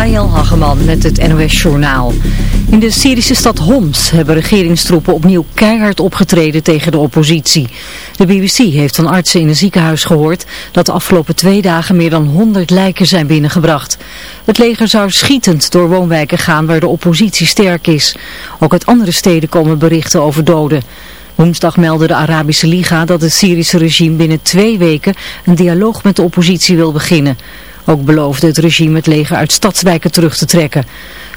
Mariel Hageman met het NOS Journaal. In de Syrische stad Homs hebben regeringstroepen opnieuw keihard opgetreden tegen de oppositie. De BBC heeft van artsen in een ziekenhuis gehoord dat de afgelopen twee dagen meer dan 100 lijken zijn binnengebracht. Het leger zou schietend door woonwijken gaan waar de oppositie sterk is. Ook uit andere steden komen berichten over doden. Woensdag meldde de Arabische Liga dat het Syrische regime binnen twee weken een dialoog met de oppositie wil beginnen. Ook beloofde het regime het leger uit stadswijken terug te trekken.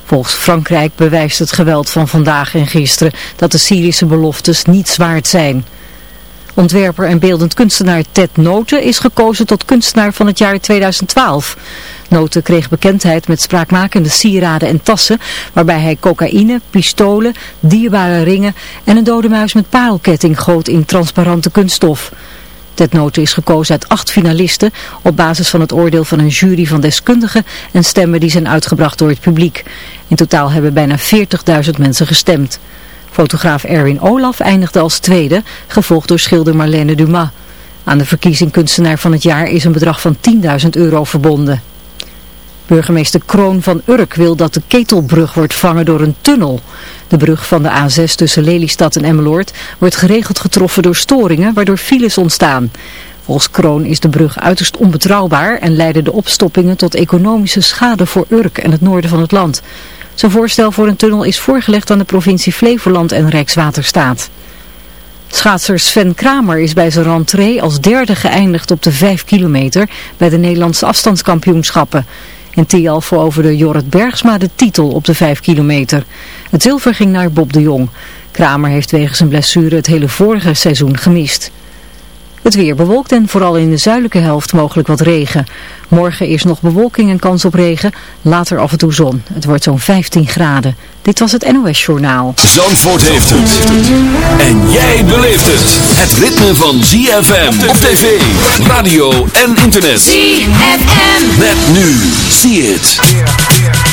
Volgens Frankrijk bewijst het geweld van vandaag en gisteren dat de Syrische beloftes niets waard zijn. Ontwerper en beeldend kunstenaar Ted Noten is gekozen tot kunstenaar van het jaar 2012. Noten kreeg bekendheid met spraakmakende sieraden en tassen, waarbij hij cocaïne, pistolen, dierbare ringen en een dode muis met parelketting goot in transparante kunststof. Ted Noten is gekozen uit acht finalisten op basis van het oordeel van een jury van deskundigen en stemmen die zijn uitgebracht door het publiek. In totaal hebben bijna 40.000 mensen gestemd. Fotograaf Erwin Olaf eindigde als tweede, gevolgd door schilder Marlene Dumas. Aan de verkiezing kunstenaar van het jaar is een bedrag van 10.000 euro verbonden. Burgemeester Kroon van Urk wil dat de Ketelbrug wordt vervangen door een tunnel. De brug van de A6 tussen Lelystad en Emmeloord wordt geregeld getroffen door storingen waardoor files ontstaan. Volgens Kroon is de brug uiterst onbetrouwbaar en leiden de opstoppingen tot economische schade voor Urk en het noorden van het land. Zijn voorstel voor een tunnel is voorgelegd aan de provincie Flevoland en Rijkswaterstaat. Schaatser Sven Kramer is bij zijn rentree als derde geëindigd op de 5 kilometer bij de Nederlandse afstandskampioenschappen. In Tialf veroverde Jorrit Bergsma de titel op de 5 kilometer. Het zilver ging naar Bob de Jong. Kramer heeft wegens zijn blessure het hele vorige seizoen gemist. Het weer bewolkt en vooral in de zuidelijke helft mogelijk wat regen. Morgen is nog bewolking en kans op regen, later af en toe zon. Het wordt zo'n 15 graden. Dit was het NOS Journaal. Zandvoort heeft het. En jij beleeft het. Het ritme van ZFM op tv, radio en internet. ZFM. Met nu. See it.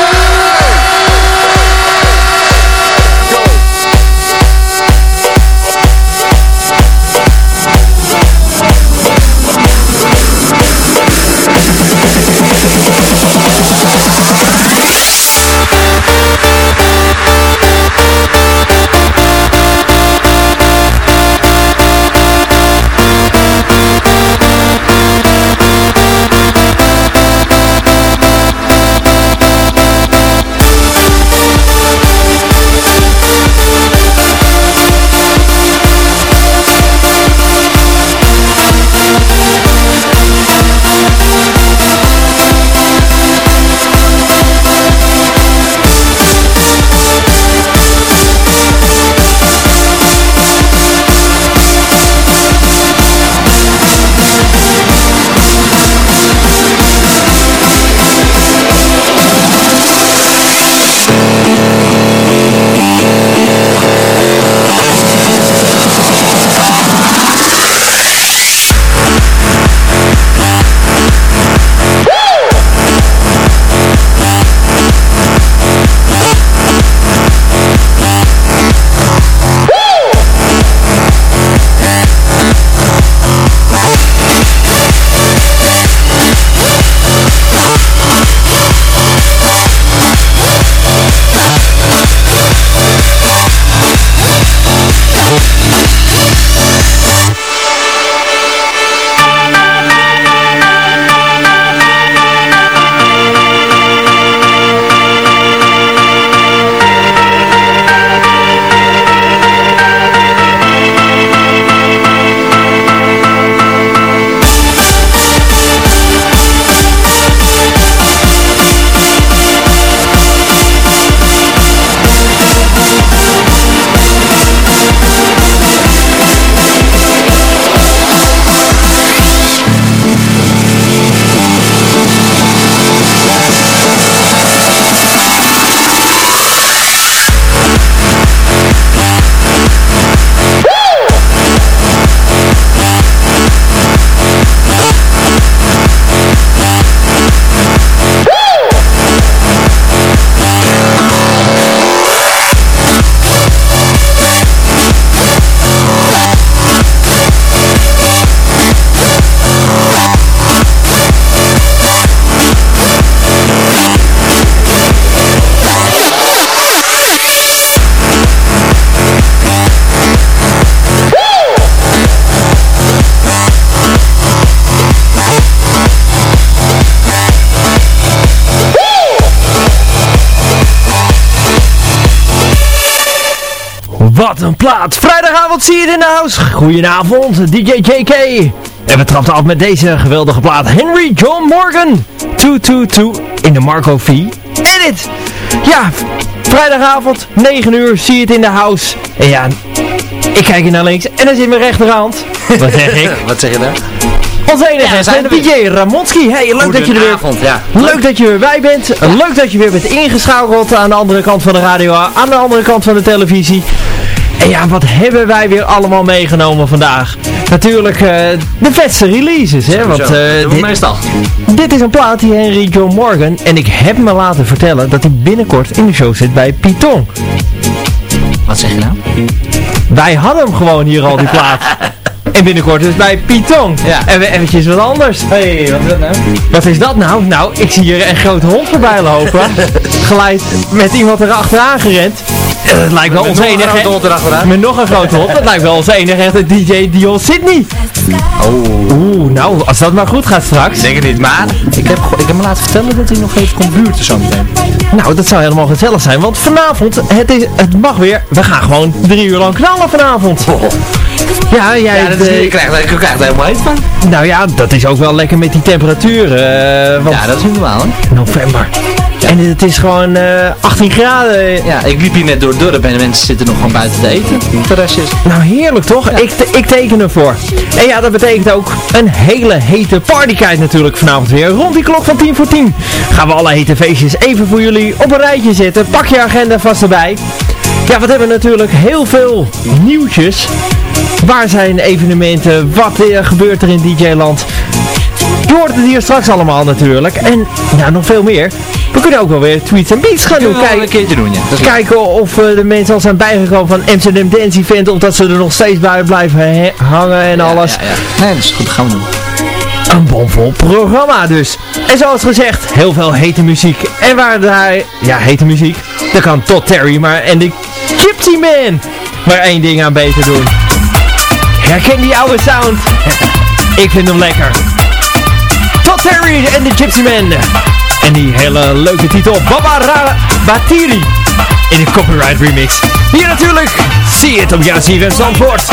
Een plaat. Vrijdagavond zie je het in de house. Goedenavond, DJ JK. En we trapten af met deze geweldige plaat. Henry John Morgan. 222 in de Marco V. Edit. Ja, vrijdagavond, 9 uur, zie je het in de house. En ja, ik kijk hier naar links en dan zit mijn rechterhand. Wat zeg ik? Wat zeg je daar? Ons enige Ja, zijn DJ Ramonski. Hey, leuk dat je er weer... Goedenavond, ja. Leuk dat je weer bij bent. Leuk dat je weer bent ingeschakeld aan de andere kant van de radio, aan de andere kant van de televisie. En ja, wat hebben wij weer allemaal meegenomen vandaag? Natuurlijk eh, de vetste releases, hè? Want eh, we dit, meestal. dit is een plaat die Henry John Morgan. En ik heb me laten vertellen dat hij binnenkort in de show zit bij Python. Wat zeg je nou? Wij hadden hem gewoon hier al, die plaat. En binnenkort dus bij Python. Ja. En we eventjes wat anders. hey, wat is dat nou? Wat is dat nou? Nou, ik zie hier een grote hond voorbij lopen. Geleid met iemand erachteraan gerend. Eh, Dat lijkt wel ons enige... Met nog een grote hond. Dat lijkt wel ons enige echte DJ Dion Sydney. Oh. Oeh, nou, als dat maar goed gaat straks. Ik denk het niet, maar ik heb, ik heb me laten vertellen dat hij nog even komt buurten zo meteen. Nou, dat zou helemaal gezellig zijn. Want vanavond, het, is, het mag weer. We gaan gewoon drie uur lang knallen vanavond. Ja, jij... Ja, dat is, eh, je, krijgt, je krijgt er helemaal heet van. nou ja, dat is ook wel lekker met die temperaturen. want Ja, dat is niet normaal, hè? november. En het is gewoon eh 18 graden. Ja, ik liep hier net door het dorp en de mensen zitten nog gewoon buiten te eten. Terrasjes. Nou, heerlijk toch? Ik, te- ik teken ervoor. En ja, dat betekent ook een hele hete partykite natuurlijk vanavond weer. Rond die klok van 10 voor 10 gaan we alle hete feestjes even voor jullie op een rijtje zetten. Pak je agenda vast erbij. Ja, wat hebben we natuurlijk heel veel nieuwtjes. Waar zijn evenementen? Wat eh, gebeurt er in DJ-land? Je hoort het hier straks allemaal natuurlijk. En ja, nog veel meer. We kunnen ook wel weer tweets en beats gaan doen. Kijk, een keertje doen, ja. Dat kijken of eh, de mensen al zijn bijgekomen van Amsterdam Dance Event. Of dat ze er nog steeds bij blijven hangen en alles. Ja, ja. Nee, dat is goed. Dat gaan we doen. Een bomvol programma dus. En zoals gezegd, heel veel hete muziek. En waar daar, ja, hete muziek, daar kan Todd Terry maar en de Gypsy Man maar één ding aan beter doen. Herken die oude sound? Ik vind hem lekker. Todd Terry en de Gypsy Man. En die hele leuke titel, Baba Ra Batiri. In de copyright remix. Hier natuurlijk, zie het op jouw CFM Zandvoort.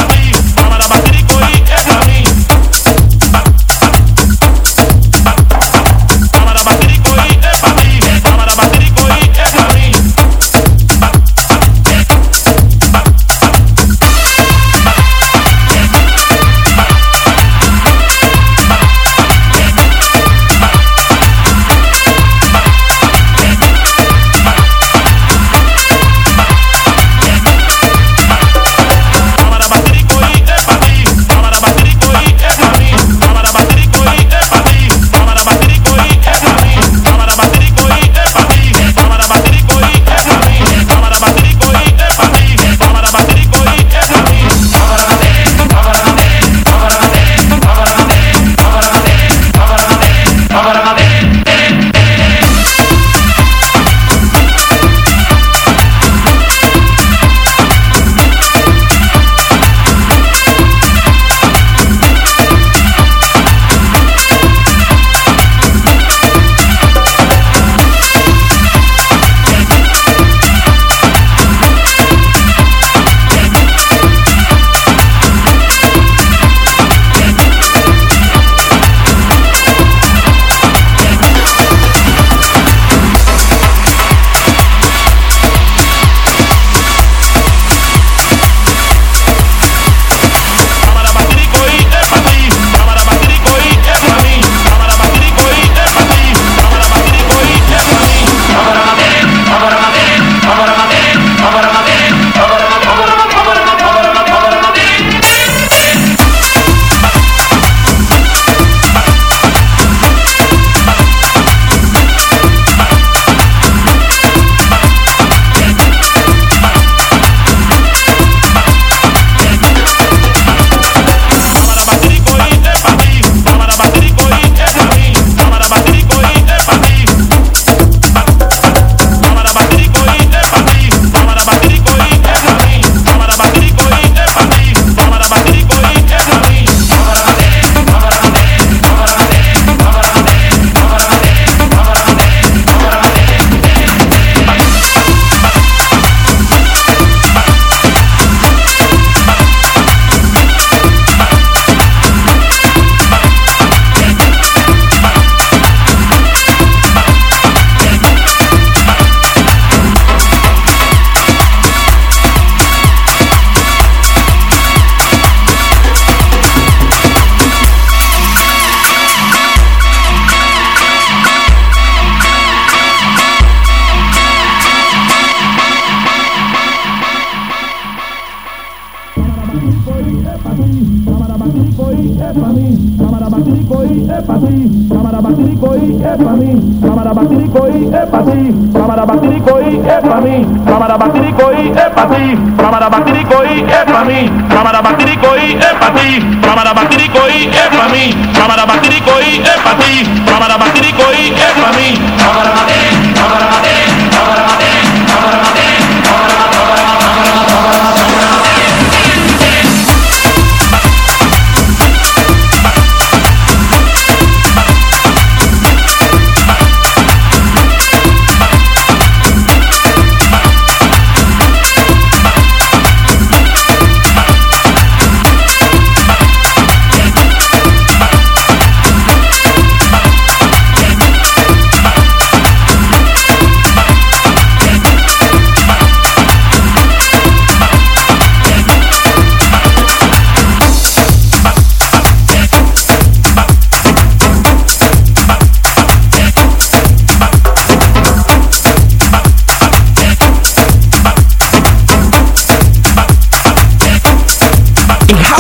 Batiricoí é pra mim, cámara batiricoí é pra ti, cámara batiricoí é pra mim, cámara batiricoí é pra ti, cámara batiricoí é pra mim, cámara batiricoí é pra ti, cámara batiricoí é pra mim, cámara batiricoí é pra ti, cámara batiricoí é pra mim, cámara batiricoí,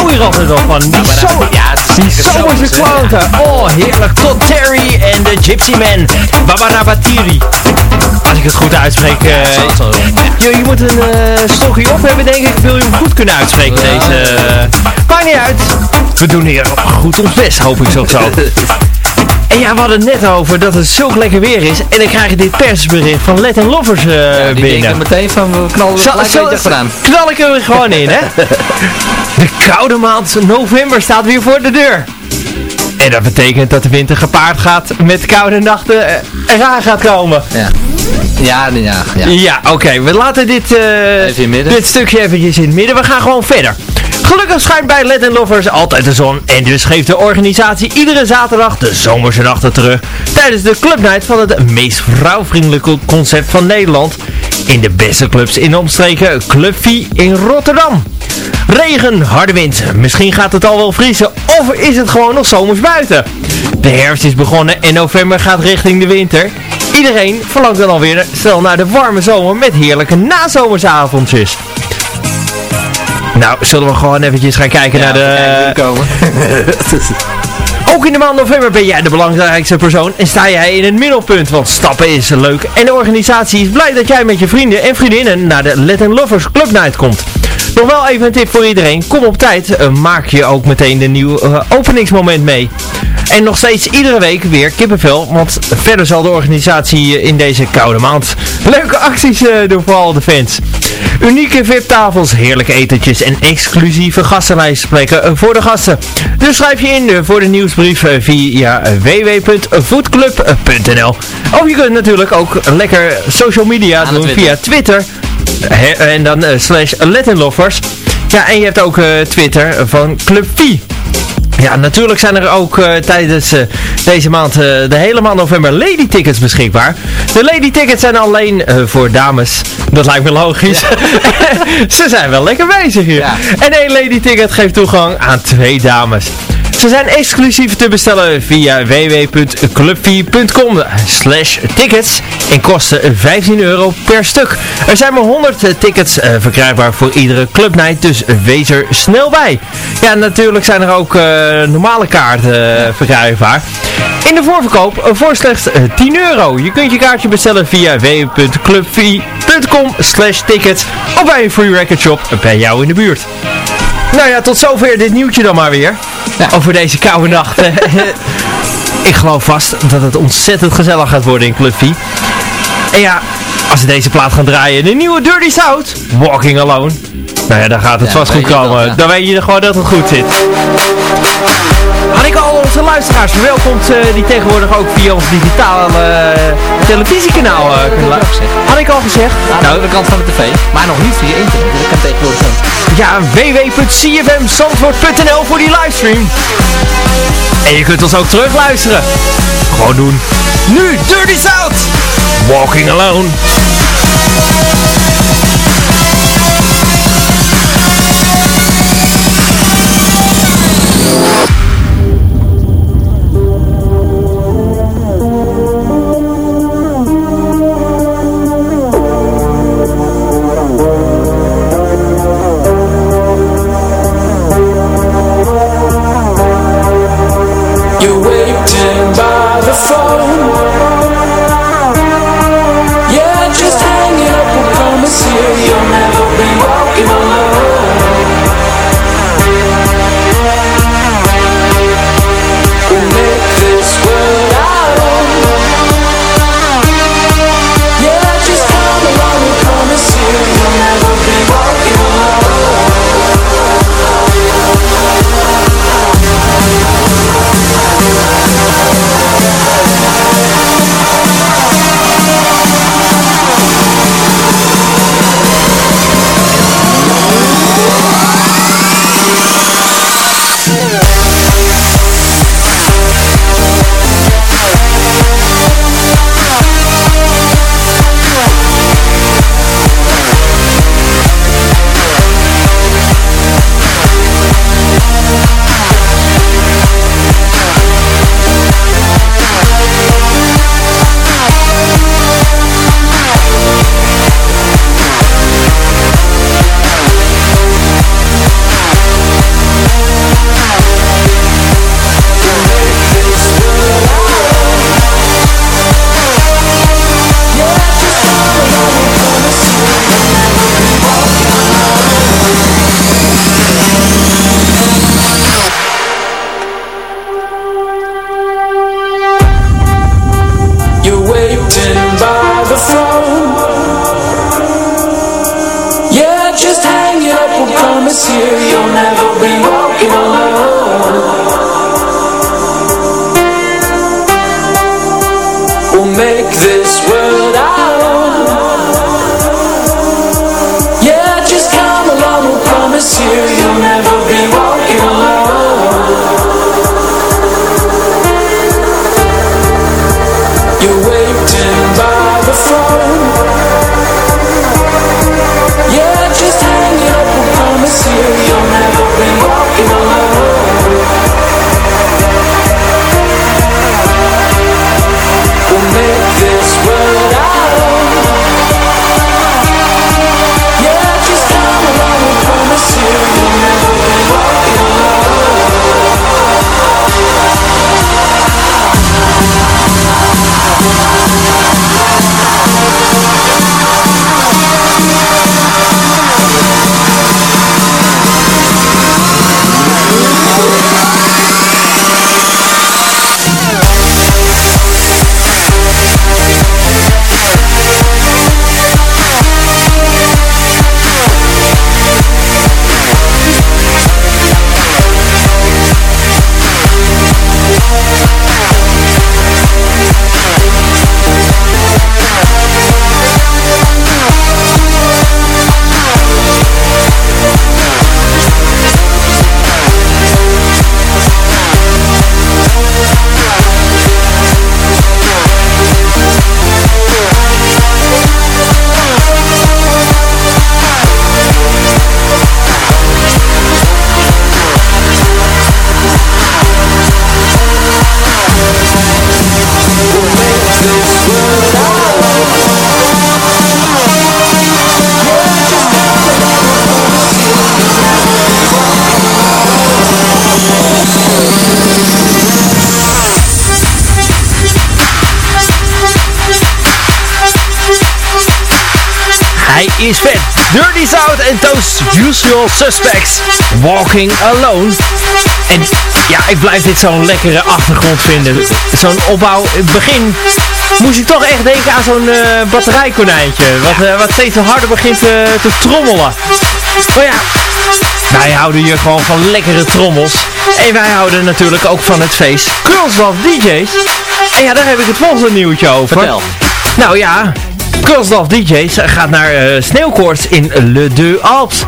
hou hier altijd wel van. Die, zo, ja, die zomerse klanken. Oh, heerlijk. Tot Terry en de Gypsy Man. Babarabatiri. Als ik het goed uitspreek. eh, je, je moet een eh stokje op hebben, denk ik. Wil je hem goed kunnen uitspreken, deze. maakt niet uit. We doen hier goed ons best, hoop ik zo zo. En ja, we hadden het net over dat het zulk lekker weer is. En dan krijg je dit persbericht van Let Lovers eh Die binnen. denken meteen van, we knallen er gelijk achteraan. Knal ik er gewoon in, hè? De koude maand november staat weer voor de deur. En dat betekent dat de winter gepaard gaat met koude nachten eh, eraan gaat komen. Ja. Ja, ja, ja. Ja, oké. we laten dit, eh, dit stukje eventjes in het midden. We gaan gewoon verder. Gelukkig schijnt bij Let Lovers altijd de zon. En dus geeft de organisatie iedere zaterdag de zomerse nachten terug. Tijdens de clubnight van het meest vrouwvriendelijke concept van Nederland. In de beste clubs in de omstreken Club Vie in Rotterdam. Regen, harde wind. Misschien gaat het al wel vriezen. Of is het gewoon nog zomers buiten? De herfst is begonnen en november gaat richting de winter. Iedereen verlangt dan alweer snel naar de warme zomer met heerlijke nazomersavondjes. Nou, zullen we gewoon eventjes gaan kijken naar de... komen. Ook in de maand november ben jij de belangrijkste persoon en sta jij in het middelpunt. Want stappen is leuk en de organisatie is blij dat jij met je vrienden en vriendinnen naar de Let Lovers Club Night komt. Nog wel even een tip voor iedereen. Kom op tijd. eh, maak je ook meteen de nieuwe eh, openingsmoment mee. En nog steeds iedere week weer kippenvel. Want verder zal de organisatie eh, in deze koude maand leuke acties doen voor al de fans. Unieke VIP-tafels, heerlijke etentjes en exclusieve gastenlijstplekken voor de gasten. Dus schrijf je in voor de nieuwsbrief via www.foodclub.nl Of je kunt natuurlijk ook lekker social media Aan doen via Twitter. En dan eh, slash Lettenloffers. Ja, en je hebt ook eh, Twitter van Club Vie. Ja, natuurlijk zijn er ook eh, tijdens deze maand, de hele maand november, lady tickets beschikbaar. De lady tickets zijn alleen voor dames. Dat lijkt me logisch. Ze zijn wel lekker bezig hier. Ja. En één lady ticket geeft toegang aan twee dames. Ze zijn exclusief te bestellen via www.clubvie.com slash tickets en kosten 15 euro per stuk. Er zijn maar 100 tickets eh, verkrijgbaar voor iedere clubnight, dus wees er snel bij. Ja, natuurlijk zijn er ook eh, normale kaarten eh, verkrijgbaar. In de voorverkoop voor slechts eh, 10 euro. Je kunt je kaartje bestellen via www.clubvie.com slash tickets of bij een free record shop bij jou in de buurt. Nou ja, tot zover dit nieuwtje dan maar weer. Over deze koude nacht. Ik geloof vast dat het ontzettend gezellig gaat worden in Club V. En ja, als ze deze plaat gaan draaien, de nieuwe Dirty South, Walking Alone. Nou ja, dan gaat het Ja, vast goed komen. wel, ja. Dan weet je gewoon dat het goed zit. Had ik al onze luisteraars verwelkomd eh, die tegenwoordig ook via ons digitale eh, televisiekanaal eh, kunnen luisteren. Had ik al gezegd? Aan de andere kant van de tv. Maar nog niet via internet. Dat kan tegenwoordig. Ja, www.cfmzandvoort.nl voor die livestream. En je kunt ons ook terug luisteren. Gewoon doen. Nu, Dirty South. Walking Alone. Usual Suspects. Walking Alone. En ja, ik blijf dit zo'n lekkere achtergrond vinden. Zo'n opbouw. In het begin moest ik toch echt denken aan zo'n eh, batterijkonijntje. Wat, eh, wat steeds harder begint eh, te trommelen. Maar ja, wij houden hier gewoon van lekkere trommels. En wij houden natuurlijk ook van het feest Girls DJ's. En ja, daar heb ik het volgende nieuwtje over. Vertel. Nou ja, Girls DJ's gaat naar eh sneeuwkoorts in Le Deux Alpes.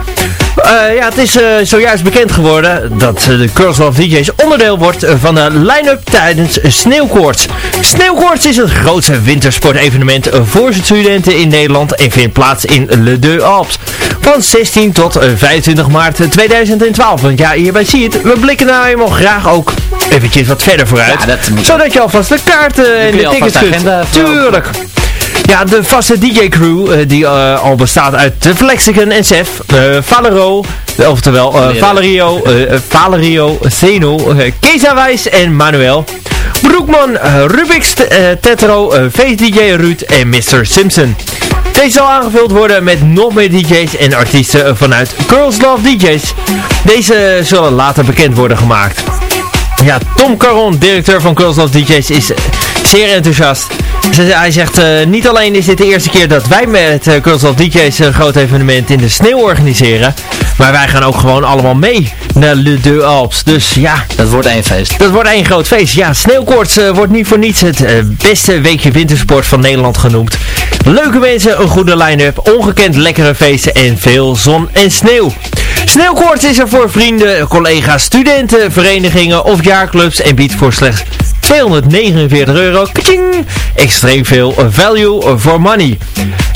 Eh, ja, het is eh, zojuist bekend geworden dat eh, de Love DJ's onderdeel wordt van de line-up tijdens Sneeuwkoorts. Sneeuwkoorts is het grootste wintersportevenement voor studenten in Nederland en vindt plaats in Le Deux Alpes. Van 16 tot eh, 25 maart 2012. Want ja, hierbij zie je het, we blikken nou eenmaal graag ook eventjes wat verder vooruit. Ja, dat zodat je alvast de kaarten en de tickets kunt. Tuurlijk. Ja, de vaste DJ-crew, eh, die eh, al bestaat uit de Flexicon en Sef, eh Valero, oftewel Valerio, Valerio, Zeno, Keza Wijs en Manuel. Broekman, Rubix, Tetro, eh, Face DJ Ruud en Mr. Simpson. Deze zal aangevuld worden met nog meer DJ's en artiesten vanuit Girls Love DJ's. Deze zullen later bekend worden gemaakt. Ja, Tom Caron, directeur van Girls Love DJ's, is zeer enthousiast. Hij zegt, eh, niet alleen is dit de eerste keer dat wij met uh, Girls Love DJ's een groot evenement in de sneeuw organiseren, maar wij gaan ook gewoon allemaal mee naar Le Deux Alpes. Dus ja, Dat wordt één feest. dat wordt één groot feest. Ja, sneeuwkoorts eh, wordt niet voor niets het eh, beste weekje wintersport van Nederland genoemd. Leuke mensen, een goede line-up, ongekend lekkere feesten en veel zon en sneeuw. Sneeuwkoorts is er voor vrienden, collega's, studenten, verenigingen of jaarclubs en biedt voor slechts 249 euro. Kaching! Extreem veel value for money.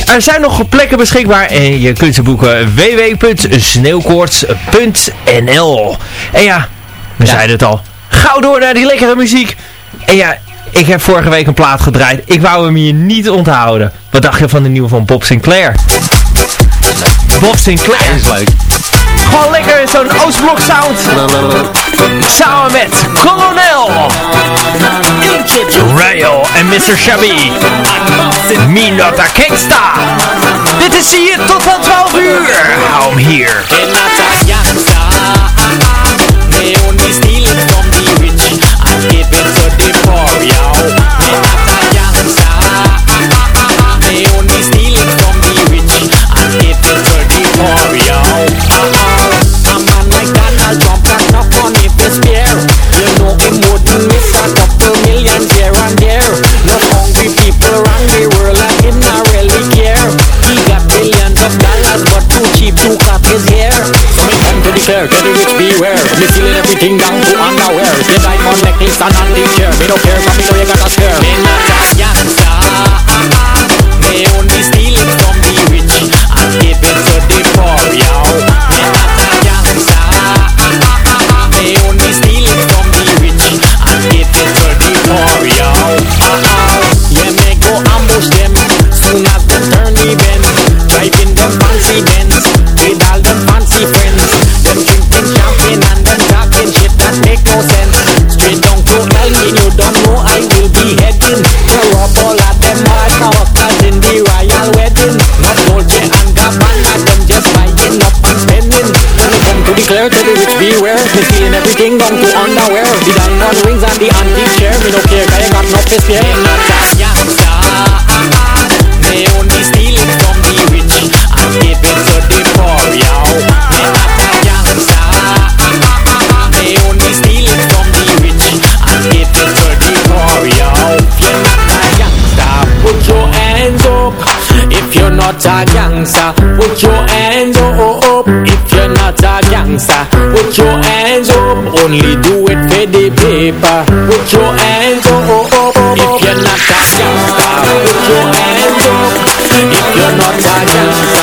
Er zijn nog plekken beschikbaar en je kunt ze boeken www.sneeuwkoorts.nl En ja, we zeiden het al. Gauw door naar die lekkere muziek. En ja, ik heb vorige week een plaat gedraaid. Ik wou hem hier niet onthouden. Wat dacht je van de nieuwe van Bob Sinclair? Bob Sinclair. is leuk. Gewoon lekker zo'n Oostblok sound. Samen met Colonel. Rayo en Mr. Shabby. Me not a gangsta. Dit is hier tot van 12 uur. Hou hem hier. Care, tell the rich beware. Me stealing everything down to underwear. The diamond necklace and antique chair. Me don't care, cause me know you got a spare. Me not a gangster. Beware, me stealing everything down to underwear. The diamond rings and the antique chair, me no care 'cause I got no to spare. Me not a gangster. Me only steal it from the rich and give it to the poor, yo. Me not a gangster. Me only steal it from the rich and give it to the poor, yo. You're not a gangster, put your hands up. If you're not a gangster, put your hands up. If you're not a gangster, put your hands up. Only do it for the paper. Put your hands up. If you're not a gangster, put your hands up. If you're not a gangster,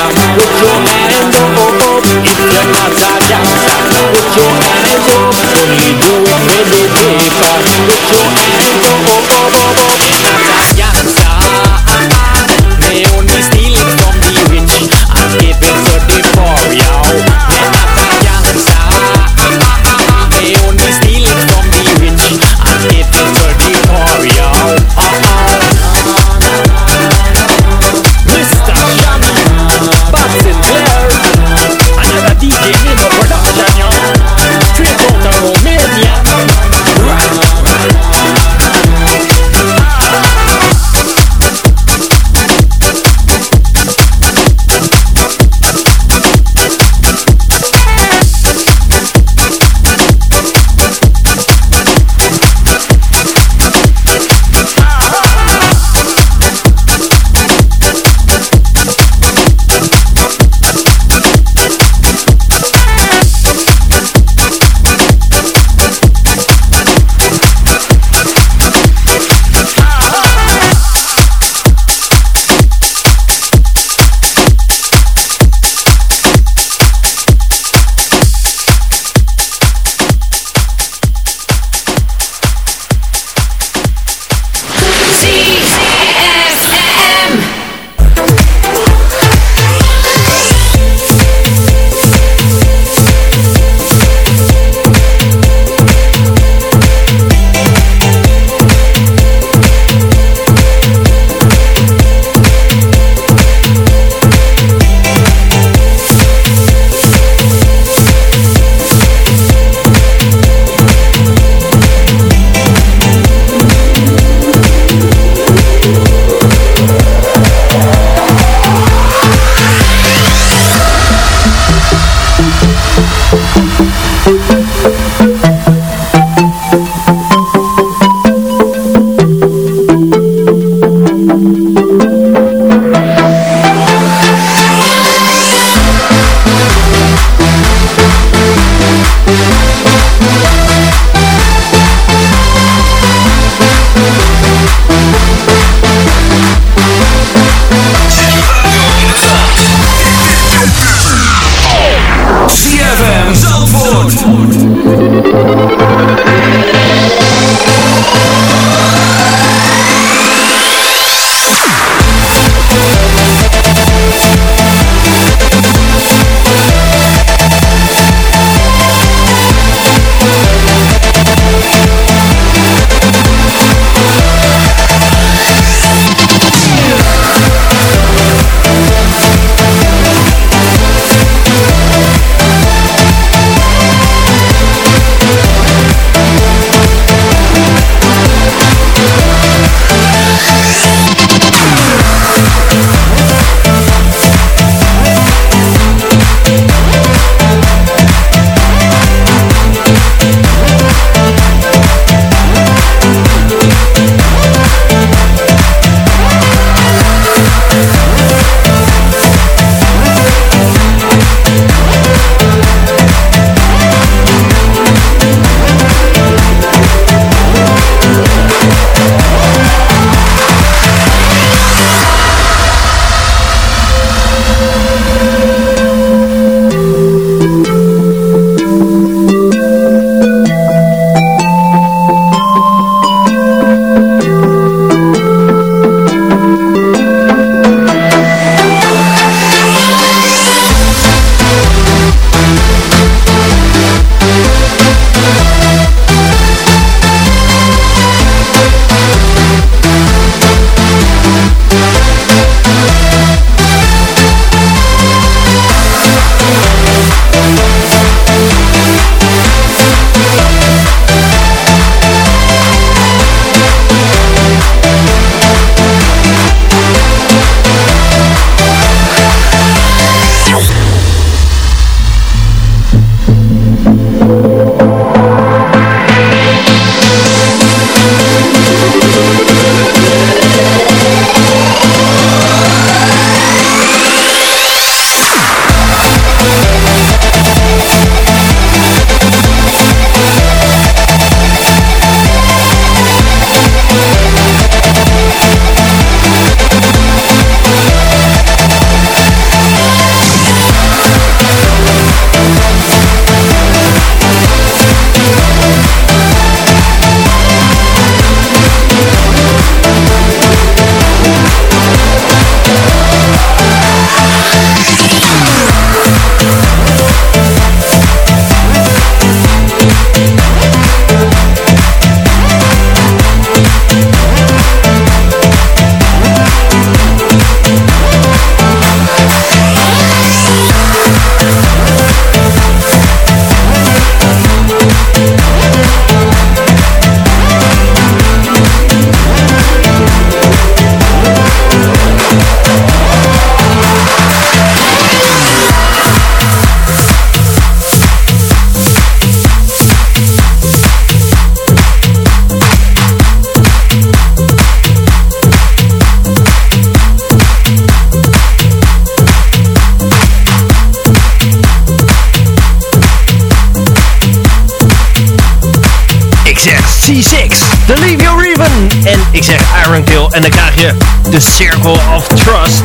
en dan krijg je de Circle of Trust.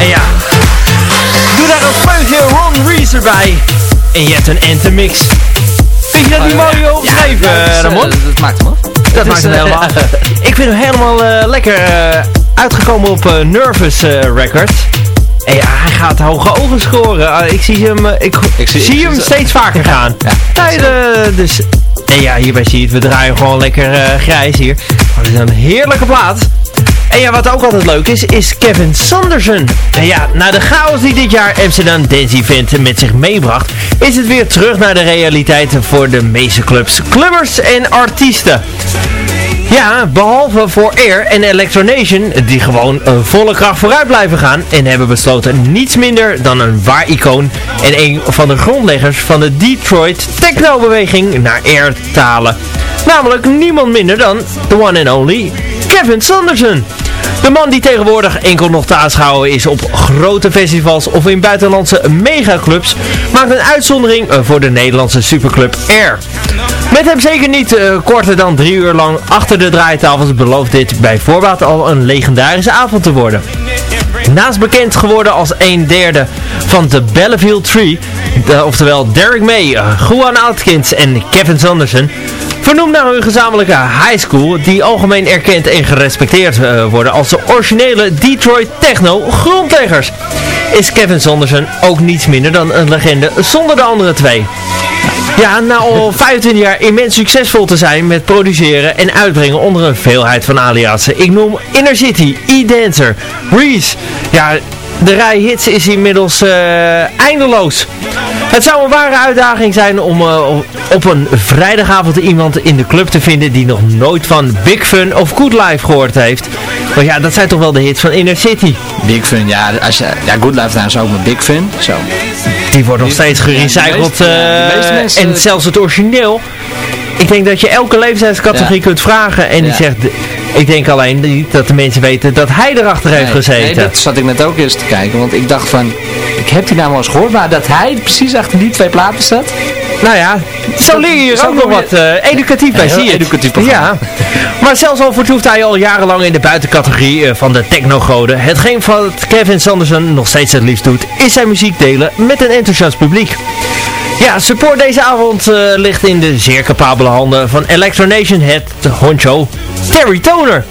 En ja, doe daar een vleugje Ron Reese erbij. En je hebt een anthem mix. Vind je dat niet mooi opgeschreven, Ja, Ramon? eh, dat maakt hem af. Dat Het maakt het eh, helemaal. ik vind hem helemaal eh, lekker uitgekomen op Nervous Records. En ja, hij gaat hoge ogen scoren. Ah, ik zie hem, ik, Ik zie- zie ik hem steeds vaker gaan. Ja, de- dus, en ja, hierbij zie je het. We draaien gewoon lekker grijs hier. Het is een heerlijke plaat. En ja, wat ook altijd leuk is, is Kevin Sanderson. En ja, na de chaos die dit jaar Amsterdam Dance Event met zich meebracht, is het weer terug naar de realiteit voor de meeste clubs, clubbers en artiesten. Ja, behalve voor Air en Electronation, die gewoon volle kracht vooruit blijven gaan en hebben besloten niets minder dan een waar icoon en een van de grondleggers van de Detroit techno-beweging naar Air te halen. Namelijk niemand minder dan the one and only Kevin Sanderson. De man die tegenwoordig enkel nog te aanschouwen is op grote festivals of in buitenlandse megaclubs, maakt een uitzondering eh, voor de Nederlandse superclub Air. Met hem zeker niet eh, korter dan drie uur lang achter de draaitafels belooft dit bij voorbaat al een legendarische avond te worden. Naast bekend geworden als een derde van de Belleville Tree, de- oftewel Derek May, eh, Juan Atkins en Kevin Sanderson, vernoemd naar hun gezamenlijke high school, die algemeen erkend en gerespecteerd eh, worden als de originele Detroit techno grondleggers, is Kevin Sanderson ook niets minder dan een legende zonder de andere twee. Ja, na al 25 jaar immens succesvol te zijn met produceren en uitbrengen onder een veelheid van aliasen. Ik noem Inner City, E-Dancer, Reese. Ja, de rij hits is inmiddels eh, eindeloos. Het zou een ware uitdaging zijn om eh, op een vrijdagavond iemand in de club te vinden die nog nooit van Big Fun of Good Life gehoord heeft. Want ja, dat zijn toch wel de hits van Inner City. Big Fun, ja, als je, ja Good Life trouwens ook met Big Fun. Zo. Die wordt nog steeds gerecycled eh, en zelfs het origineel. Ik denk dat je elke leeftijdscategorie Ja. kunt vragen en die zegt, ik denk alleen niet dat de mensen weten dat hij erachter heeft gezeten. Nee, dat zat ik net ook eens te kijken, want ik dacht van, ik heb die naam wel eens gehoord, maar dat hij precies achter die twee platen zat. Nou ja, zo leer je hier ook nog je- wat eh, educatief bij, zie je. het. educatief. Ja, maar zelfs al vertoeft hij al jarenlang in de buitencategorie eh, van de technogoden. Hetgeen wat Kevin Sanderson nog steeds het liefst doet, is zijn muziek delen met een enthousiast publiek. Ja, support deze avond eh, ligt in de zeer capabele handen van Electronation Head honcho Terry Toner.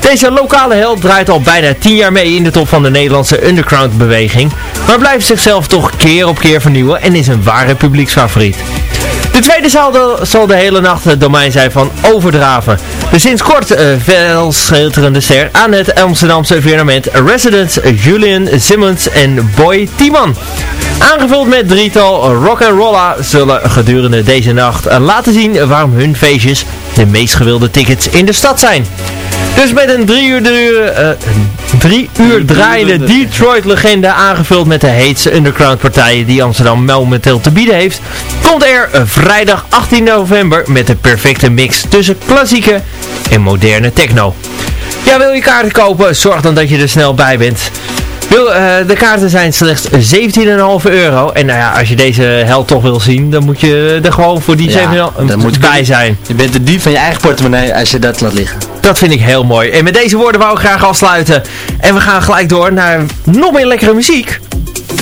Deze lokale held draait al bijna 10 jaar mee in de top van de Nederlandse underground beweging, maar blijft zichzelf toch keer op keer vernieuwen en is een ware publieksfavoriet. De tweede zaal zal de hele nacht het domein zijn van Overdraven. De sinds kort uh, fel schitterende ster aan het Amsterdamse firmament Residents Julian Simmons en Boy Tiemann. Aangevuld met drietal rock and rolla zullen gedurende deze nacht eh, laten zien waarom hun feestjes de meest gewilde tickets in de stad zijn. Dus met een drie uur, duur, eh, drie uur draaiende Detroit-legende aangevuld met de heetste underground partijen die Amsterdam momenteel te bieden heeft, komt er vrijdag 18 november met de perfecte mix tussen klassieke en moderne techno. Ja, wil je kaarten kopen? Zorg dan dat je er snel bij bent. Wil, eh, de kaarten zijn slechts 17,5 euro. En nou ja, als je deze held toch wil zien, dan moet je er gewoon voor die Ja, 17,5 dan moet bij zijn. Je bent de dief van je eigen portemonnee als je dat laat liggen. Dat vind ik heel mooi. En met deze woorden wou ik graag afsluiten. En we gaan gelijk door naar nog meer lekkere muziek.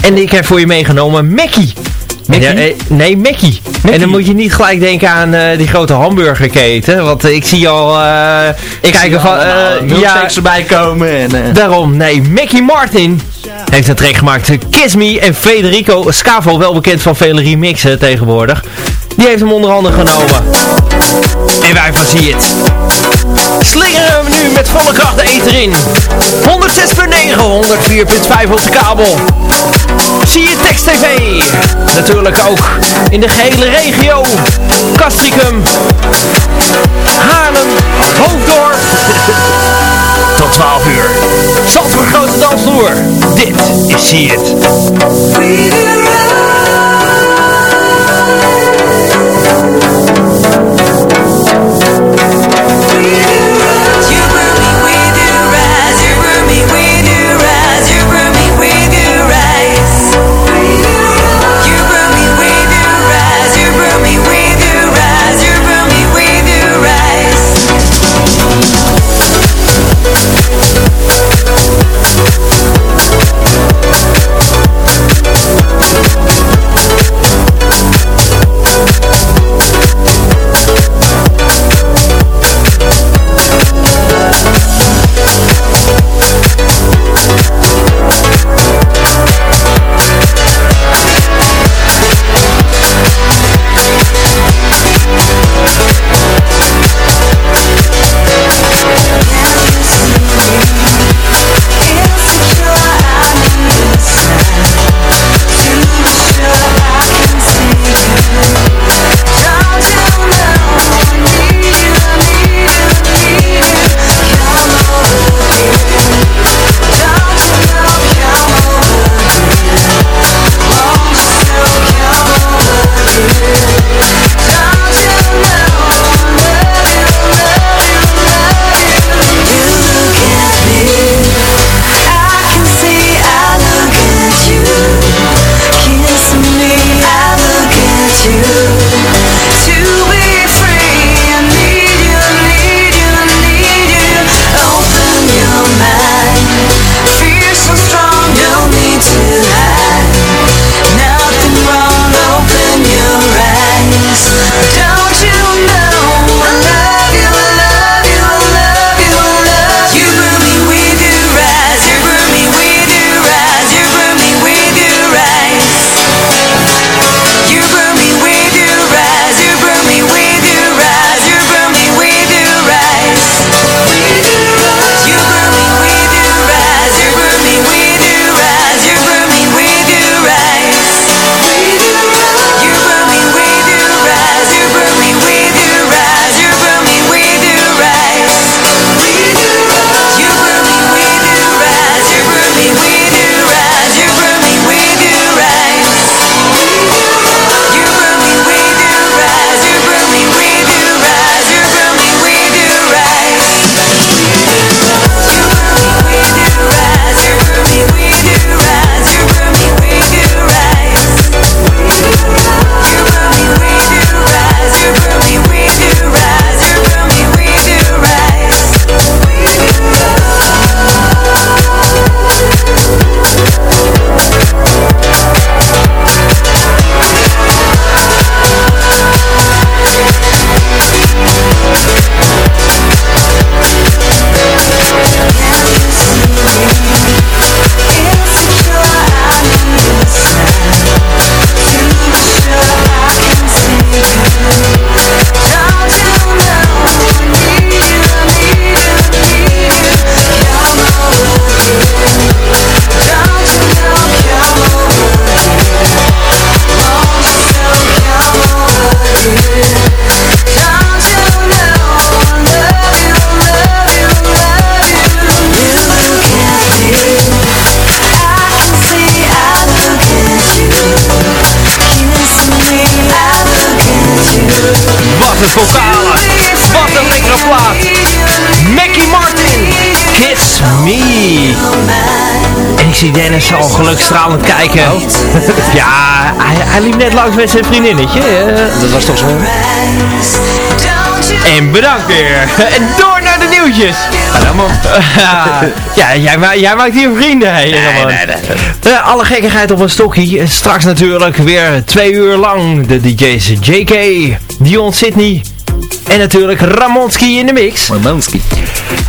En ik heb voor je meegenomen Mackie. Mackie? Ja, eh, nee, Mackie. En dan moet je niet gelijk denken aan eh, die grote hamburgerketen. Want eh, ik zie al eh, kijken van... eh, ja, ja, erbij komen en... daarom. Nee, Mackie Martin heeft een track gemaakt. Kiss Me en Federico Scavo, wel bekend van vele remixen tegenwoordig. Die heeft hem onder handen genomen. En wij van zie het. Slingeren we nu met volle kracht de eter in. 106.9, 104.5 op de kabel. Zie je Text TV. Natuurlijk ook in de gehele regio. Castricum. Haarlem. Hoofddorp. Tot 12 uur. Zandvoort grote dansvloer. Dit is Zie het. Zie Dennis al gelukstralend kijken. ja, hij, hij liep net langs met zijn vriendinnetje. Dat was toch zo? En bedankt weer. En door naar de nieuwtjes. ja, jij, ma- jij maakt hier vrienden, hè. Eh, alle gekkigheid op een stokje. Straks natuurlijk weer twee uur lang de DJ's JK, Dion Sydney en natuurlijk Ramonski in de mix. Ramonski.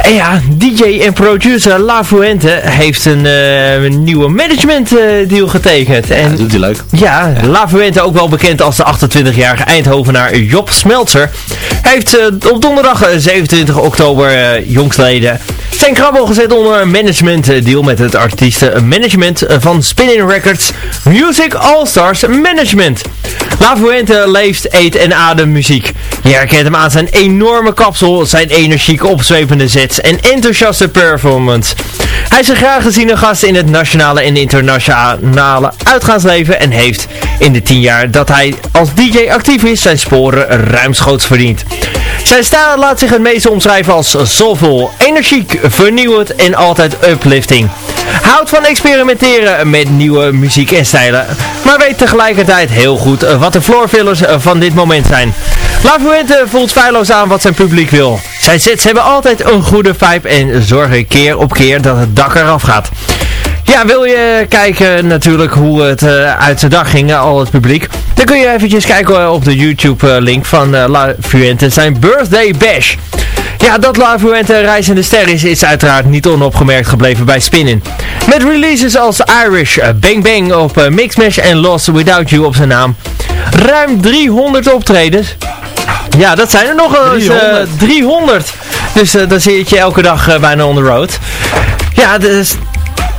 En ja, DJ en producer La Fuente heeft een eh, nieuwe management eh, deal getekend. En Dat doet hij leuk. ja, La Fuente, ook wel bekend als de 28-jarige Eindhovenaar Job Smeltzer, heeft eh, op donderdag eh, 27 oktober jongstleden zijn krabbel gezet onder een management eh, deal met het artiestenmanagement eh, van Spinning Records Music All Stars Management. La Fuente leeft, eet en ademt muziek. Je herkent hem aan zijn enorme kapsel, zijn energieke opzwepende sets en enthousiaste performance. Hij is een graag geziene gast in het nationale en internationale uitgaansleven en heeft in de 10 jaar dat hij als DJ actief is zijn sporen ruimschoots verdiend. Zijn stijl laat zich het meeste omschrijven als soulful, energiek, vernieuwend en altijd uplifting. Houdt van experimenteren met nieuwe muziek en stijlen, maar weet tegelijkertijd heel goed wat de floorfillers van dit moment zijn. La voelt feilloos aan wat zijn publiek wil. Zijn sets hebben altijd een goede vibe en zorgen keer op keer dat het dak eraf gaat. Ja, wil je kijken natuurlijk hoe het eh, uit zijn dag ging, eh, al het publiek. Dan kun je eventjes kijken eh, op de YouTube link van La Fuente, zijn Birthday Bash. Ja, dat La Fuente reizende ster is, is uiteraard niet onopgemerkt gebleven bij Spinnin. Met releases als Irish, Bang Bang op Mixmash en Lost Without You op zijn naam. Ruim 300 optredens. Ja, dat zijn er nog eens eh, 300. 300. Dus dan zit je elke dag bijna on the road. Ja, dus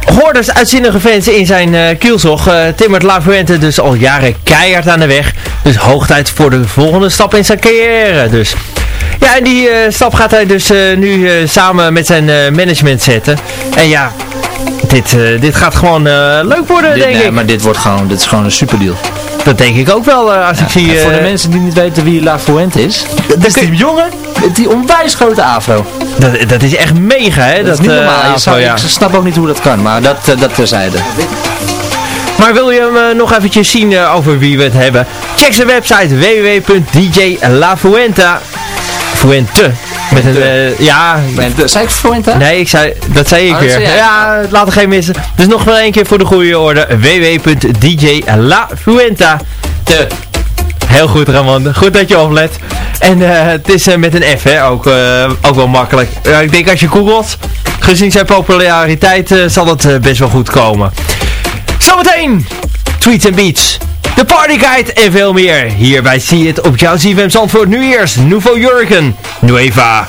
Hoorders uitzinnige fans in zijn eh kielzog eh, timmert La Fuente dus al jaren keihard aan de weg. Dus hoog tijd voor de volgende stap in zijn carrière. Dus. Ja, en die eh, stap gaat hij dus nu samen met zijn management zetten. En ja, dit, dit gaat gewoon leuk worden, Dit, denk nee, ik. maar dit wordt gewoon, dit is gewoon een superdeal. Dat denk ik ook wel, eh, als ik zie... Voor de eh, mensen die niet weten wie La Fuente is, dat is die jongen die onwijs grote afro. dat, dat is echt mega, hè? Dat, is niet eh, normaal. Afro, zou, ja. Ik snap ook niet hoe dat kan, maar dat, dat terzijde. Maar wil je hem nog eventjes zien over wie we het hebben? Check zijn website www.djlafuenta Fuente. Met een, eh, ja, Ben, zei ik Fuente? nee, ik zei, dat zei ik Oh, weer. zei. Ja, laat er geen missen. Dus nog maar één keer voor de goede orde. www.djlafuenta. De. Heel goed Ramon, goed dat je oplet. En eh, het is eh, met een F hè, ook, ook wel makkelijk. Ja, ik denk als je googelt, gezien zijn populariteit zal het best wel goed komen. Zometeen, Tweets and Beats, de Party Guide en veel meer. Hierbij zie je het op jouw ZFM Zandvoort nu eerst. Nouveau Jurgen, Nueva.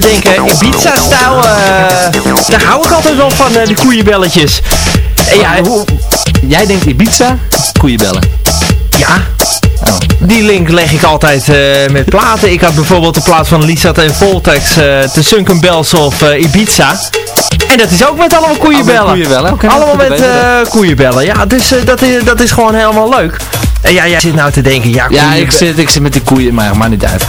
beetje denken Ibiza-stijl. eh, daar hou ik altijd wel van, eh, de koeienbelletjes. En ja, Jij denkt Ibiza, koeienbellen. ja, Oh. die link leg ik altijd eh, met platen. Ik had bijvoorbeeld de plaat van Lisat en Voltex, eh The Sunken Bells of Ibiza. En dat is ook met allemaal koeienbellen. allemaal te met koeienbellen. Ja, dus dat, is, dat is gewoon helemaal leuk. En ja, jij zit nou te denken, ja, Ja, ik zit, ik zit met die koeien, maar maar niet uit.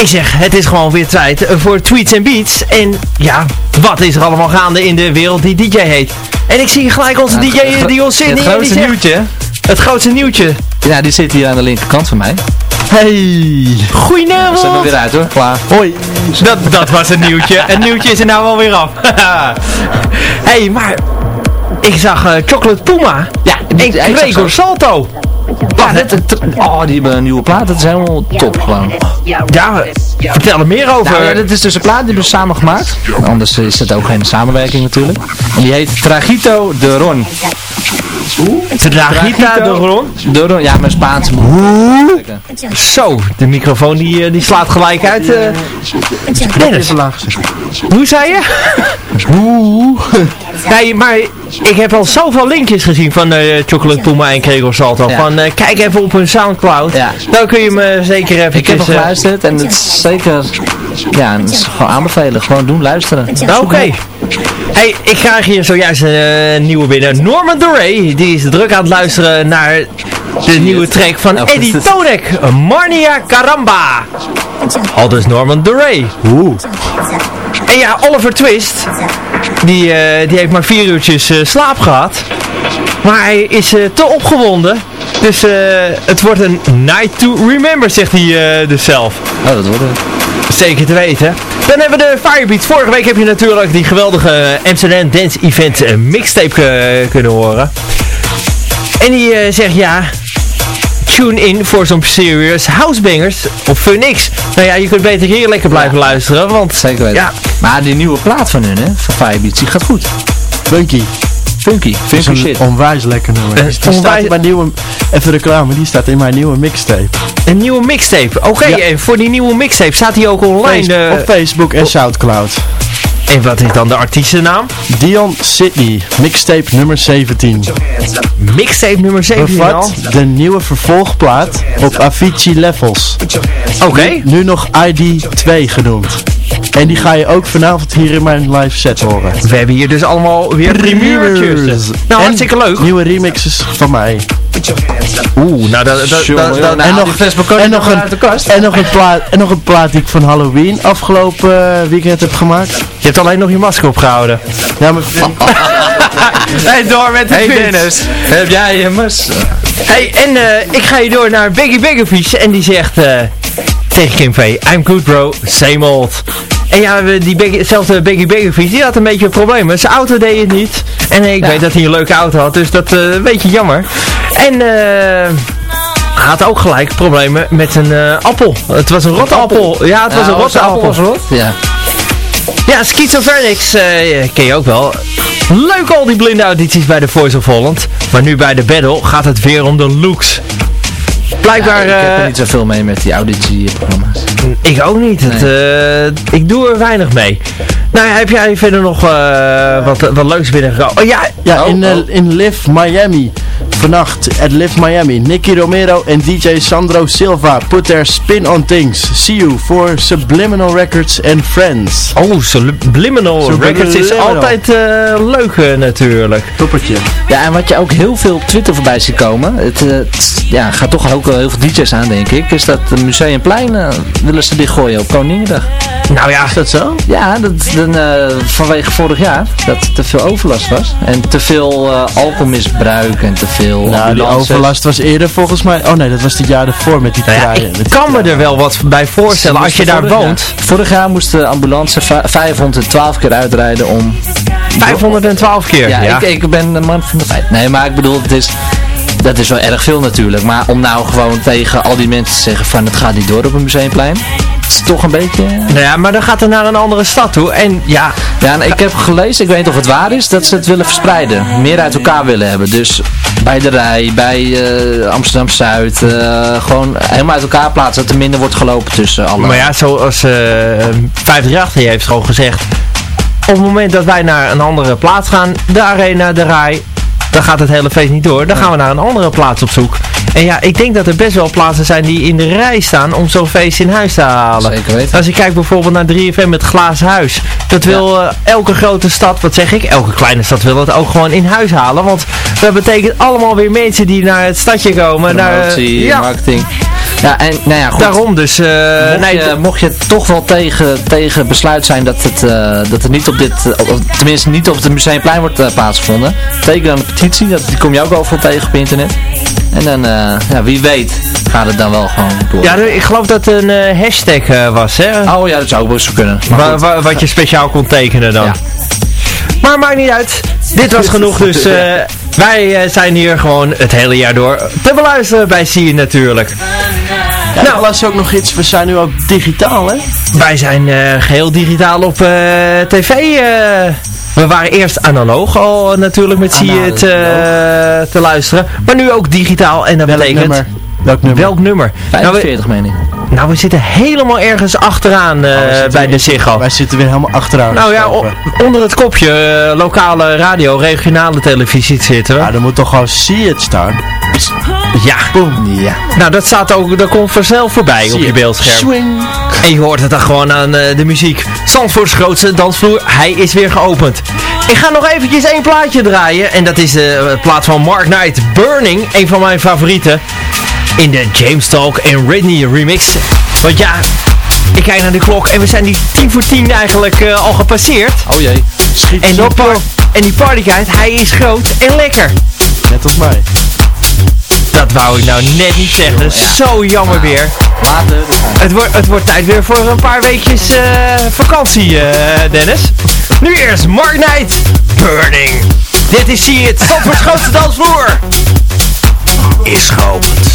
Ik zeg, het is gewoon weer tijd eh, voor tweets en beats. En ja, wat is er allemaal gaande in de wereld die DJ heet? En ik zie gelijk onze DJ Dion Sydney. Het grootste zegt- nieuwtje. Het grootste nieuwtje. Ja, die zit hier aan de linkerkant van mij. Hey, Zet me goedenavond. weer uit hoor, klaar. Hoi. Dat, dat was het nieuwtje. Het nieuwtje is er nou alweer af. hey, maar ik zag eh, Chocolate Puma. Ja, En. Gregor Salto. Ja, dat, dat- oh, die hebben een nieuwe plaat. Dat is helemaal top gewoon. Ja, vertel er meer over. Nou ja, dat is dus een plaat die hebben we samen gemaakt. Anders is het ook geen samenwerking natuurlijk. En die heet Tragito de Ron. Dragita de Ron. De Ron, ja, mijn Spaans. Zo, de microfoon die, eh, die slaat gelijk uit. eh. Dennis, hoe zei je? Nee, maar ik heb al zoveel linkjes gezien van eh Chocolate Puma en Gregor Salto. Ja. Van eh, kijk even op hun Soundcloud. Ja. Dan kun je me zeker even... Ik heb hem geluisterd en het is zeker, ja, het is gewoon aanbevelen. Gewoon doen, luisteren. Oké. Hey, ik krijg hier zojuist een eh, nieuwe binnen. Norman Doray, die is druk aan het luisteren naar de nieuwe track van Oh, Eddie Tonek. Marnia Caramba. Al dus Norman Doray. Oeh. En ja, Oliver Twist, die, eh, die heeft maar vier uurtjes eh, slaap gehad. Maar hij is eh, te opgewonden. Dus het wordt een night to remember, zegt hij dus zelf. Oh, dat wordt het. Zeker te weten. Dan hebben we de Firebeats. Vorige week heb je natuurlijk die geweldige Amsterdam Dance Event mixtape kunnen horen. En die zegt ja, tune in voor zo'n serious housebangers of Phoenix. Nou ja, je kunt beter hier lekker blijven luisteren, want Zeker weten. Ja. Maar die nieuwe plaat van hun, hè, van Firebeats, die gaat goed. Funky. Funky, funky een shit. onwijs lekker nummer. Eh, Die staat onwijs- in mijn nieuwe, even reclame, die staat in mijn nieuwe mixtape. een nieuwe mixtape. Oké, Ja. en voor die nieuwe mixtape staat die ook online. Eh, op Facebook en Soundcloud. En wat is dan de artiestennaam? Dion Sydney, mixtape nummer 17. Mixtape nummer 17 al. Bevat de nieuwe vervolgplaat op Avicii Levels. Oké. Nu nog ID 2 genoemd. En die ga je ook vanavond hier in mijn live set horen. We hebben hier dus allemaal weer primeurtjes. Nou, En hartstikke leuk. Nieuwe remixes van mij. Oeh, nou, dat, dat, dat- nou, en nog- en nog een- uit de kast. En nog een plaat, en nog een plaat die ik van Halloween afgelopen eh, weekend heb gemaakt. je hebt alleen nog je masker opgehouden. Ja, maar Hey, door met de Hey. Dennis, heb jij je mus? Hey, en eh, ik ga je door naar Biggie Begovic en die zegt eh, tegen Kim V, I'm good bro, same old. En ja, we- die Biggie, Biggie Begovic, die had een beetje problemen. Zijn auto deed het niet. En ik weet dat hij een leuke auto had, dus dat eh, een beetje jammer. En eh hij had ook gelijk problemen met een eh, appel. Het was een rotte appel. Ja, het was een rotte appel. was rot? Ja. Ja, Schizophrenics eh, ken je ook wel. Leuk al die blinde audities bij de Voice of Holland. Maar nu bij de Battle gaat het weer om de looks. Blijkbaar... ik heb er eh, niet zoveel mee met die auditieprogramma's. ik ook niet. Het, eh, ik doe er weinig mee. Nou, ja, heb jij verder nog eh, wat, wat leuks binnengekomen? Oh ja, ja, Oh, in, eh, oh. in Live Miami. Vannacht at Live Miami. Nicky Romero en DJ Sandro Silva put their spin on things. See you for Subliminal Records and Friends. Oh, Subliminal Subliminal. Records is altijd eh, leuk natuurlijk. Toppertje. Ja, en wat je ook heel veel op Twitter voorbij ziet komen, het, eh, het ja, gaat toch ook wel heel veel DJ's aan denk ik, is dat de Museumplein willen ze dichtgooien op Koninginnedag. Nou ja, Is dat zo? Ja, dat, dan, eh, vanwege vorig jaar, dat er te veel overlast was. En te veel eh, alcoholmisbruik en te veel Nou, die ambulances. overlast was eerder volgens mij... Oh nee, dat was het jaar ervoor met die nou ja, kraaien. ik kan me er wel wat bij voorstellen als je daar woont. Vorig jaar moest de ambulance va- 512 keer uitrijden om... 512 keer. Ja, Ja, Ik, ik ben de man van de feit. Nee, maar ik bedoel, het is... Dat is wel erg veel natuurlijk, maar om nou gewoon tegen al die mensen te zeggen van het gaat niet door op een museumplein, het toch een beetje... Nou ja, maar dan gaat er naar een andere stad toe. En ja, Ja, en ik heb gelezen, ik weet niet of het waar is, dat ze het willen verspreiden. Meer uit elkaar willen hebben. Dus bij de Rij, bij eh, Amsterdam-Zuid, eh, gewoon helemaal uit elkaar plaatsen. Dat er minder wordt gelopen tussen alle... Maar ja, zoals eh 538 heeft gewoon gezegd. Op het moment dat wij naar een andere plaats gaan, de arena, de rij, dan gaat het hele feest niet door. Dan gaan we naar een andere plaats op zoek. En ja, ik denk dat er best wel plaatsen zijn die in de rij staan om zo'n feest in huis te halen. Zeker weten. Als je kijkt bijvoorbeeld naar 3FM met Glazen Huis. Dat wil eh, elke grote stad, wat zeg ik, elke kleine stad wil dat ook gewoon in huis halen. Want dat betekent allemaal weer mensen die naar het stadje komen. Naar, eh, ja, marketing. Ja, en nou ja, goed. daarom dus. eh, Mocht, nee, je, mocht je toch wel tegen, tegen besluit zijn dat het, eh, dat er niet op dit, tenminste niet op het museumplein wordt eh, plaatsgevonden, teken dan een petitie, dat, die kom je ook overal tegen op internet. En dan, ja, wie weet, gaat het dan wel gewoon door. Ja, ik geloof dat het een hashtag was, hè? Oh ja, dat zou ook wel zo kunnen. Wa- wa- wat je speciaal kon tekenen dan. Ja. Maar maakt niet uit. Dit was genoeg, dus wij zijn hier gewoon het hele jaar door te beluisteren bij Zie natuurlijk. Ja, nou, las ook nog iets. We zijn nu ook digitaal, hè? Wij zijn eh, geheel digitaal op eh, tv. eh. we waren eerst analoog al natuurlijk met Zie het te luisteren. Maar nu ook digitaal en dat Welk betekent... nummer? Welk nummer? Welk nummer? Nou we, 45 meen ik. Nou, we zitten helemaal ergens achteraan eh, Oh, zitten bij de Ziggo. Wij zitten weer helemaal achteraan. Nou ja, onder het kopje eh, lokale radio, regionale televisie zitten we. Ja, dan moet toch gewoon See It staan. Ja. Ja. Nou, dat staat ook, dat komt vanzelf voorbij op je beeldscherm. Swing. En je hoort het dan gewoon aan eh, de muziek. Zandvoorts grootste dansvloer, hij is weer geopend. Ik ga nog eventjes één plaatje draaien. En dat is de eh, plaat van Mark Knight, Burning. Een van mijn favorieten. In de James Talk en Whitney remix. Want ja, ik kijk naar de klok en we zijn die 10 voor 10 eigenlijk eh, al gepasseerd. Oh jee. Schiet, En die, en die partykite, hij is groot en lekker. Net als mij. Dat wou ik nou net niet zeggen. Zo jammer weer. Later. Het wordt, het wordt tijd weer voor een paar weekjes eh, vakantie, eh, Dennis. Nu eerst Mark Knight, Burning. Dit is See It, Zandvoorts grootste dansvloer. Is geopend.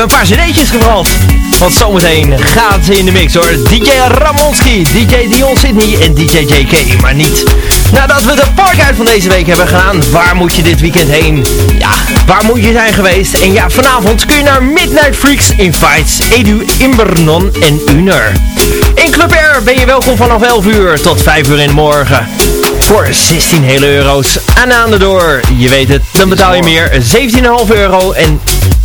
Hebben een paar cd'tjes gebrand. Want zometeen gaat ze in de mix hoor. DJ Ramonski, DJ Dion Sydney en DJ JK. Maar niet nadat we de park uit van deze week hebben gedaan. Waar moet je dit weekend heen? Ja, waar moet je zijn geweest? En ja, vanavond kun je naar Midnight Freaks Invites, Edu Imbernon en Uner. In Club Air ben je welkom vanaf 11 uur tot 5 uur in de morgen. Voor 16 hele euro's aan aan de door. Je weet het, dan betaal je meer. 17,5 euro en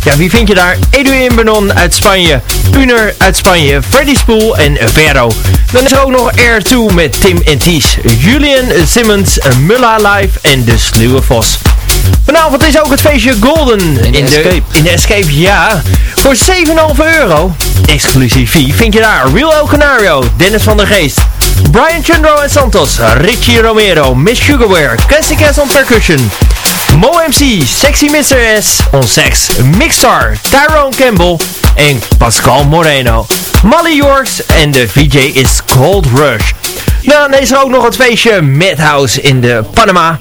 ja, wie vind je daar? Edwin Benon uit Spanje, Uner uit Spanje, Freddy Spoel en Vero. Dan is er ook nog Air 2 met Tim en Ties, Julian Simmons, Mulla Live en de Sluwe Vos. Vanavond is ook het feestje Golden In de Escape. in de Escape, ja. Voor 7,5 euro, exclusief fee, vind je daar Real El Canario, Dennis van der Geest, Brian Chundro en Santos, Richie Romero, Miss Sugarware, Classic S on Percussion, Mo MC, Sexy Mr. S on Sex, Mixstar, Tyrone Campbell en Pascal Moreno. Molly Yorks en de VJ is Cold Rush. Dan is er ook nog het feestje Madhouse in de Panama.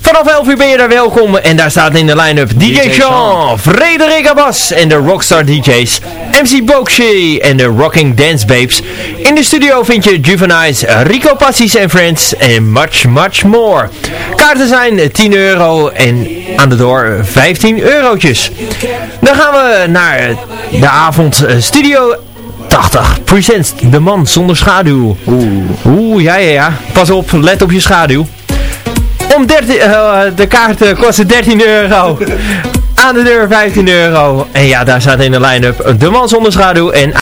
Vanaf 11 uur ben je daar welkom en daar staat in de line-up DJ, DJ Sean, Frederik Abbas en de Rockstar DJ's, MC Bokshe en de Rocking Dance Babes. In de studio vind je Juvenice, Rico Passies en Friends en much, much more. Kaarten zijn 10 euro en aan de door 15 eurotjes. Dan gaan we naar de avond studio 80 presents De Man Zonder Schaduw. Oeh. Oeh, ja, ja, ja. Pas op, let op je schaduw. Om 13, eh, de kaarten kosten 13 euro. Aan de deur 15 euro. En ja, daar staat in de line-up De Man Zonder Schaduw en